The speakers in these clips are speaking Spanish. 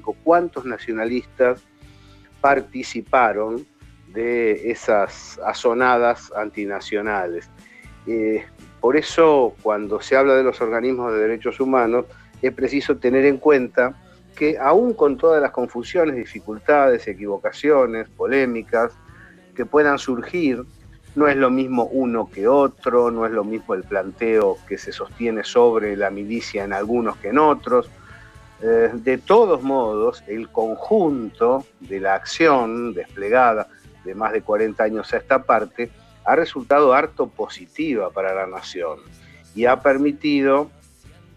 cuántos nacionalistas participaron de esas azonadas antinacionales. Eh, por eso, cuando se habla de los organismos de derechos humanos, es preciso tener en cuenta que aún con todas las confusiones, dificultades, equivocaciones, polémicas que puedan surgir, no es lo mismo uno que otro, no es lo mismo el planteo que se sostiene sobre la milicia en algunos que en otros. Eh, de todos modos, el conjunto de la acción desplegada de más de 40 años a esta parte ha resultado harto positiva para la nación y ha permitido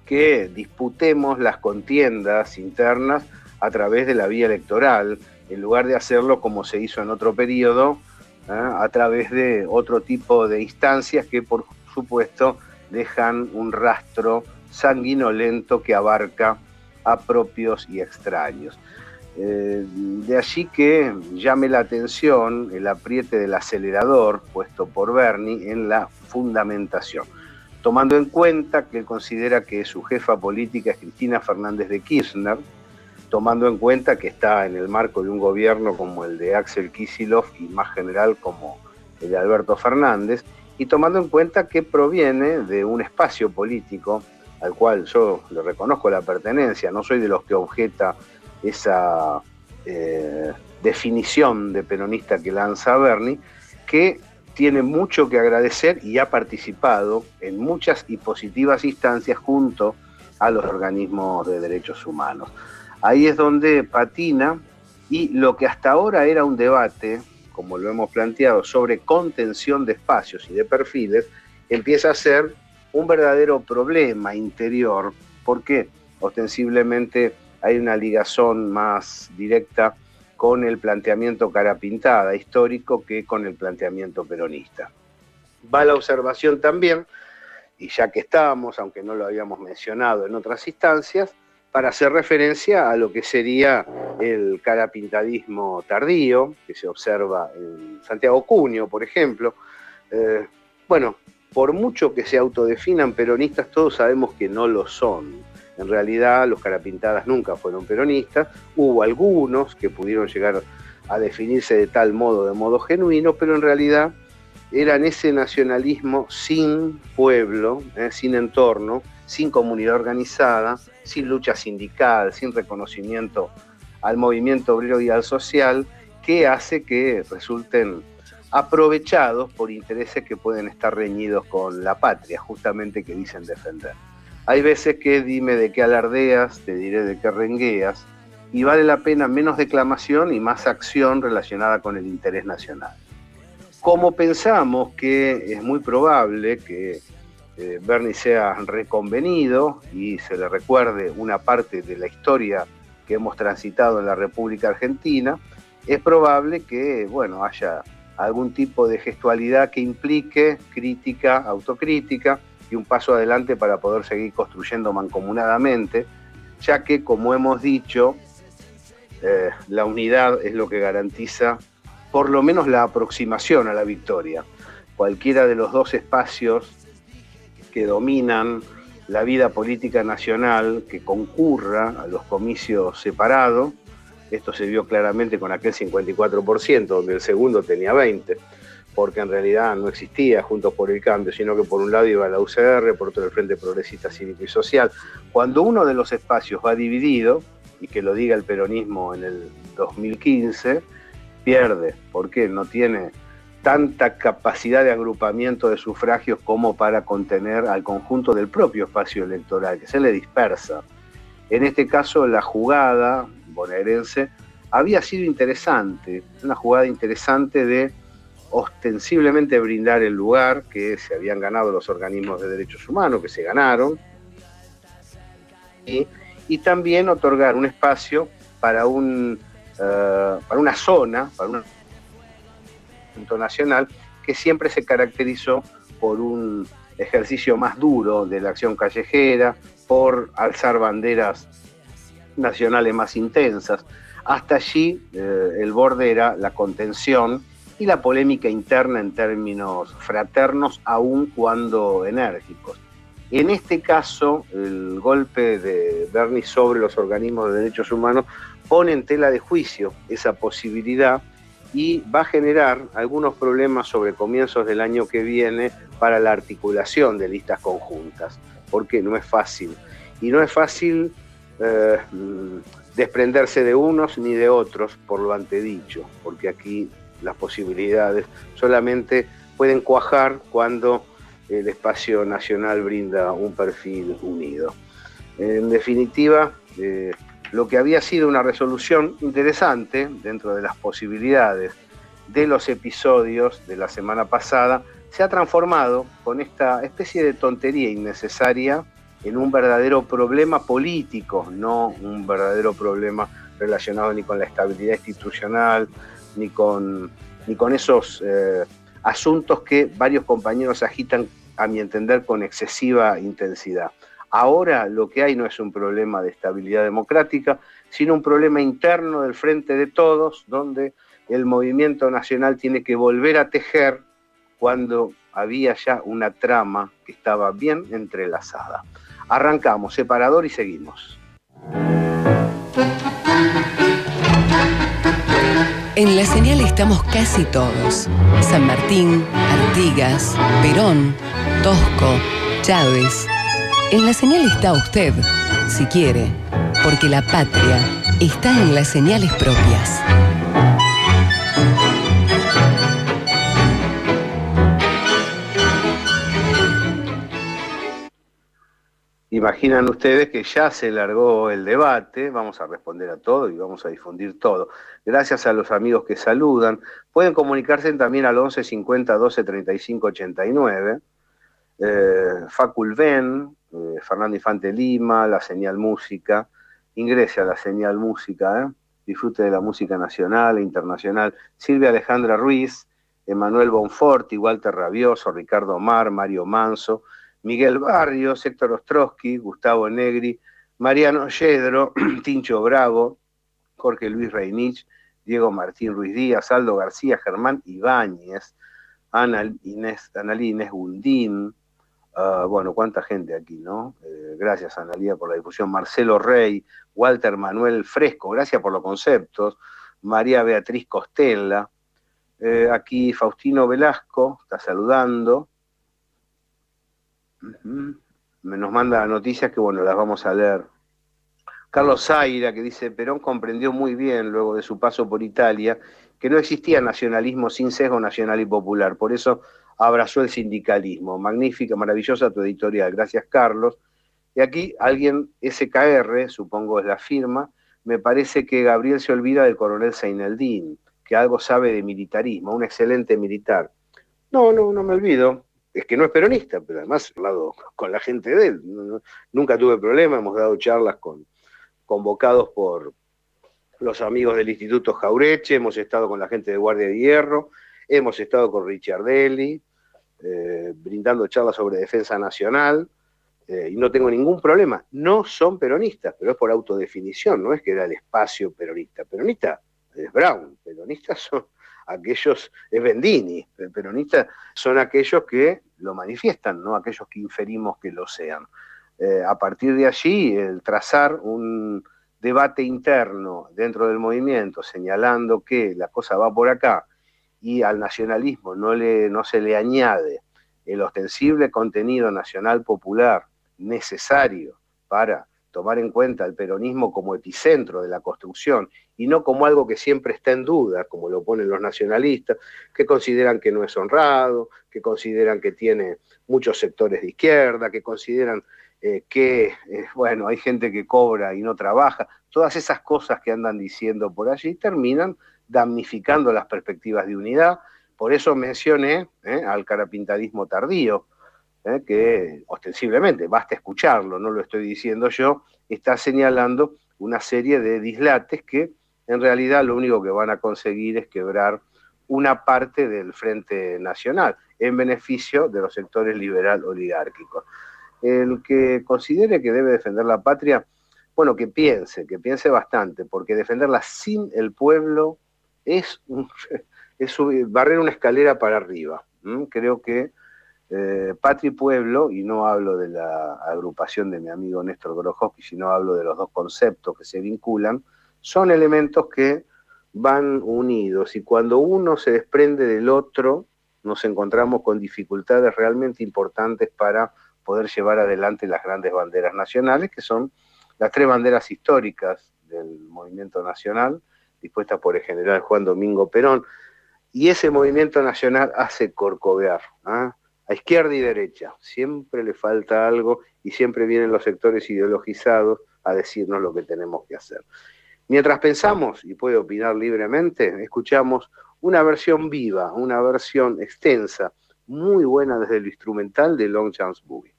que disputemos las contiendas internas a través de la vía electoral, en lugar de hacerlo como se hizo en otro periodo, ¿eh? a través de otro tipo de instancias que por supuesto dejan un rastro sanguinolento que abarca a propios y extraños. Eh, de allí que llame la atención el apriete del acelerador puesto por Bernie en la fundamentación, tomando en cuenta que considera que su jefa política es Cristina Fernández de Kirchner, tomando en cuenta que está en el marco de un gobierno como el de Axel Kisilov y más general como el de Alberto Fernández, y tomando en cuenta que proviene de un espacio político al cual yo le reconozco la pertenencia, no soy de los que objeta esa eh, definición de peronista que lanza Bernie, que tiene mucho que agradecer y ha participado en muchas y positivas instancias junto a los organismos de derechos humanos. Ahí es donde patina y lo que hasta ahora era un debate, como lo hemos planteado, sobre contención de espacios y de perfiles, empieza a ser un verdadero problema interior, porque ostensiblemente hay una ligazón más directa con el planteamiento cara pintada histórico que con el planteamiento peronista. Va la observación también, y ya que estábamos, aunque no lo habíamos mencionado en otras instancias, para hacer referencia a lo que sería el carapintadismo tardío, que se observa en Santiago Cunio, por ejemplo. Eh, bueno, por mucho que se autodefinan peronistas, todos sabemos que no lo son. En realidad los carapintadas nunca fueron peronistas, hubo algunos que pudieron llegar a definirse de tal modo, de modo genuino, pero en realidad eran ese nacionalismo sin pueblo, eh, sin entorno, sin comunidad organizada, sin lucha sindical, sin reconocimiento al movimiento obrero y al social, que hace que resulten aprovechados por intereses que pueden estar reñidos con la patria, justamente que dicen defender. Hay veces que dime de qué alardeas, te diré de qué rengueas, y vale la pena menos declamación y más acción relacionada con el interés nacional. Como pensamos que es muy probable que eh, Bernie sea reconvenido y se le recuerde una parte de la historia que hemos transitado en la República Argentina, es probable que, bueno, haya algún tipo de gestualidad que implique crítica, autocrítica, y un paso adelante para poder seguir construyendo mancomunadamente, ya que, como hemos dicho, eh, la unidad es lo que garantiza por lo menos la aproximación a la victoria. Cualquiera de los dos espacios que dominan la vida política nacional, que concurra a los comicios separados, esto se vio claramente con aquel 54%, donde el segundo tenía 20% porque en realidad no existía Juntos por el Cambio, sino que por un lado iba la UCR, por otro el Frente Progresista Cívico y Social. Cuando uno de los espacios va dividido, y que lo diga el peronismo en el 2015, pierde, porque no tiene tanta capacidad de agrupamiento de sufragios como para contener al conjunto del propio espacio electoral, que se le dispersa. En este caso, la jugada bonaerense había sido interesante, una jugada interesante de ostensiblemente brindar el lugar que se habían ganado los organismos de derechos humanos, que se ganaron, y, también otorgar un espacio para, un, eh, para una zona, para un punto nacional, que siempre se caracterizó por un ejercicio más duro de la acción callejera, por alzar banderas nacionales más intensas. Hasta allí eh, el borde era la contención y la polémica interna en términos fraternos, aun cuando enérgicos. En este caso, el golpe de Bernie sobre los organismos de derechos humanos pone en tela de juicio esa posibilidad y va a generar algunos problemas sobre comienzos del año que viene para la articulación de listas conjuntas, porque no es fácil. Y no es fácil eh, desprenderse de unos ni de otros por lo antedicho, porque aquí las posibilidades solamente pueden cuajar cuando el espacio nacional brinda un perfil unido. En definitiva, eh, lo que había sido una resolución interesante dentro de las posibilidades de los episodios de la semana pasada, se ha transformado con esta especie de tontería innecesaria en un verdadero problema político, no un verdadero problema relacionado ni con la estabilidad institucional, ni con, ni con esos eh, asuntos que varios compañeros agitan, a mi entender, con excesiva intensidad. Ahora lo que hay no es un problema de estabilidad democrática, sino un problema interno del frente de todos, donde el movimiento nacional tiene que volver a tejer cuando había ya una trama que estaba bien entrelazada. Arrancamos, separador y seguimos. En la señal estamos casi todos. San Martín, Artigas, Perón, Tosco, Chávez. En la señal está usted, si quiere, porque la patria está en las señales propias. Imaginan ustedes que ya se largó el debate, vamos a responder a todo y vamos a difundir todo. Gracias a los amigos que saludan. Pueden comunicarse también al 11 50 12 35 89. Facul Ven, eh, Fernando Infante Lima, La Señal Música. Ingrese a La Señal Música, ¿eh? disfrute de la música nacional e internacional. Silvia Alejandra Ruiz, Emanuel Bonforti, Walter Rabioso, Ricardo Mar, Mario Manso. Miguel Barrios, Héctor Ostrowski, Gustavo Negri, Mariano Yedro, Tincho Bravo, Jorge Luis Reinich, Diego Martín Ruiz Díaz, Aldo García, Germán Ibáñez, Ana Inés, Inés Gundín, ah, bueno, cuánta gente aquí, ¿no? Eh, gracias, Analía, por la difusión. Marcelo Rey, Walter Manuel Fresco, gracias por los conceptos. María Beatriz Costella, eh, aquí Faustino Velasco, está saludando. Nos manda noticias que, bueno, las vamos a leer. Carlos Zaira, que dice, Perón comprendió muy bien, luego de su paso por Italia, que no existía nacionalismo sin sesgo nacional y popular. Por eso abrazó el sindicalismo. Magnífica, maravillosa tu editorial. Gracias, Carlos. Y aquí alguien, SKR, supongo es la firma, me parece que Gabriel se olvida del coronel Seineldín, que algo sabe de militarismo, un excelente militar. No, no, no me olvido es que no es peronista, pero además he hablado con la gente de él. Nunca tuve problema, hemos dado charlas con convocados por los amigos del Instituto Jaureche, hemos estado con la gente de Guardia de Hierro, hemos estado con Richardelli, eh, brindando charlas sobre defensa nacional, eh, y no tengo ningún problema. No son peronistas, pero es por autodefinición, no es que da el espacio peronista. Peronista es Brown, peronistas son aquellos, es Bendini, el peronista, son aquellos que lo manifiestan, no aquellos que inferimos que lo sean. Eh, a partir de allí, el trazar un debate interno dentro del movimiento, señalando que la cosa va por acá y al nacionalismo no, le, no se le añade el ostensible contenido nacional popular necesario para tomar en cuenta el peronismo como epicentro de la construcción y no como algo que siempre está en duda, como lo ponen los nacionalistas, que consideran que no es honrado, que consideran que tiene muchos sectores de izquierda, que consideran eh, que, eh, bueno, hay gente que cobra y no trabaja. Todas esas cosas que andan diciendo por allí terminan damnificando las perspectivas de unidad. Por eso mencioné eh, al carapintadismo tardío, ¿eh? que ostensiblemente, basta escucharlo, no lo estoy diciendo yo, está señalando una serie de dislates que en realidad lo único que van a conseguir es quebrar una parte del Frente Nacional en beneficio de los sectores liberal oligárquicos. El que considere que debe defender la patria, bueno, que piense, que piense bastante, porque defenderla sin el pueblo es, es barrer una escalera para arriba. Creo que Eh, Patria y Pueblo, y no hablo de la agrupación de mi amigo Néstor Grojowski, sino hablo de los dos conceptos que se vinculan, son elementos que van unidos y cuando uno se desprende del otro, nos encontramos con dificultades realmente importantes para poder llevar adelante las grandes banderas nacionales, que son las tres banderas históricas del movimiento nacional, dispuestas por el general Juan Domingo Perón. Y ese movimiento nacional hace corcovear ¿ah? A izquierda y derecha. Siempre le falta algo y siempre vienen los sectores ideologizados a decirnos lo que tenemos que hacer. Mientras pensamos, y puede opinar libremente, escuchamos una versión viva, una versión extensa, muy buena desde el instrumental de Long Chance Boogie.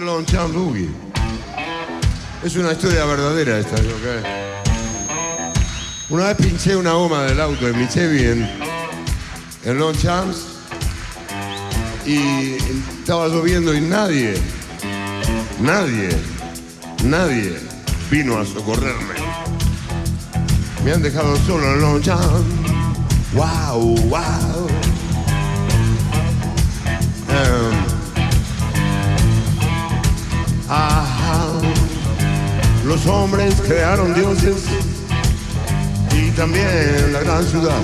Long Chance Boogie. Es una historia verdadera esta, Una vez pinché una goma del auto de mi Chevy en, en Long Chance y estaba lloviendo y nadie Nadie, nadie vino a socorrerme. Me han dejado solo en Long Wow, wow. Um, Los hombres crearon dioses también la gran ciudad.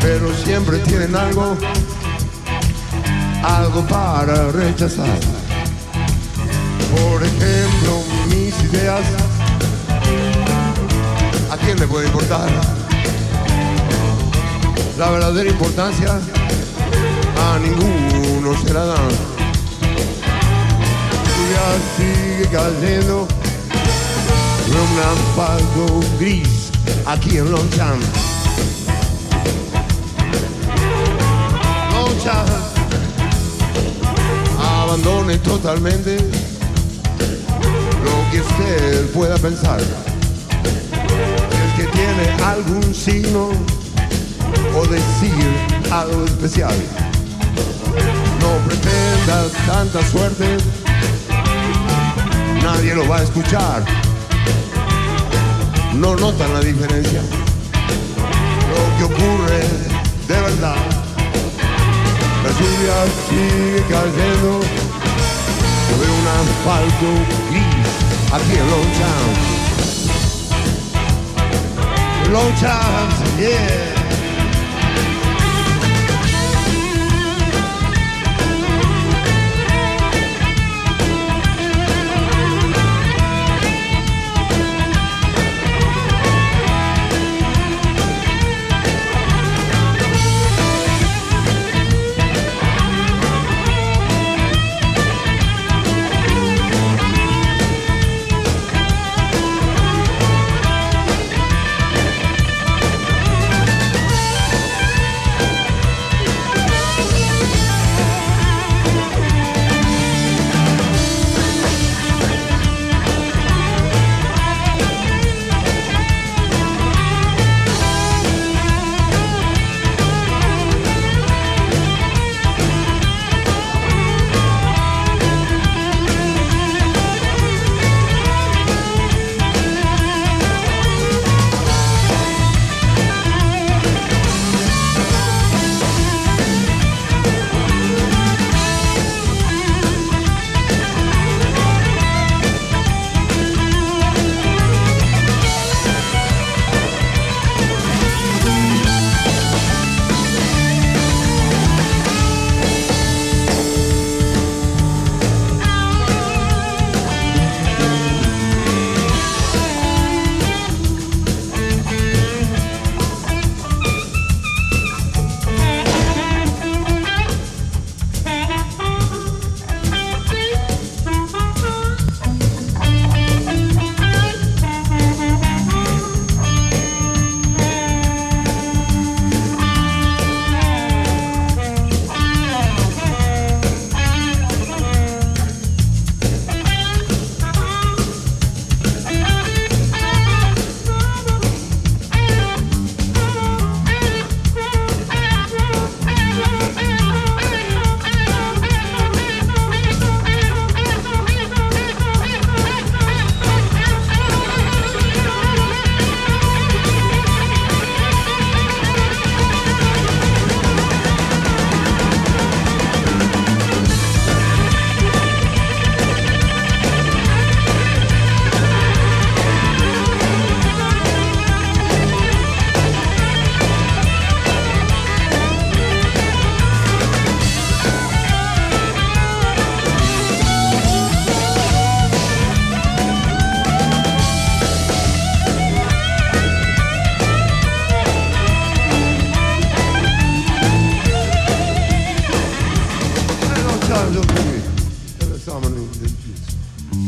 Pero siempre tienen algo, algo para rechazar. Por ejemplo, mis ideas, ¿a quién le puede importar? La verdadera importancia a ninguno se la dan. Ya sigue cayendo un asfalto gris aquí en Longchamp. Longchamp abandone totalmente que usted pueda pensar. El que tiene algún signo o decir algo especial. No pretenda tanta suerte, nadie lo va a escuchar. No notan la diferencia. Lo que ocurre de verdad. La lluvia sigue cayendo sobre un asfalto gris aquí en Long Town. Long Town, yeah.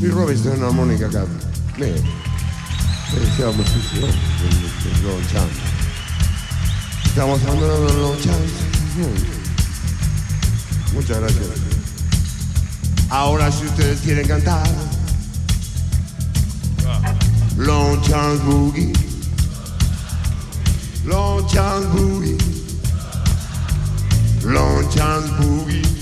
Il rovescio è un'armonica cara. Bene. E siamo sì, sì, long chance. Stiamo andando a long chance. Muchas gracias. Ahora si ustedes quieren cantar Long Chance Boogie Long Chance Boogie Long Chance Boogie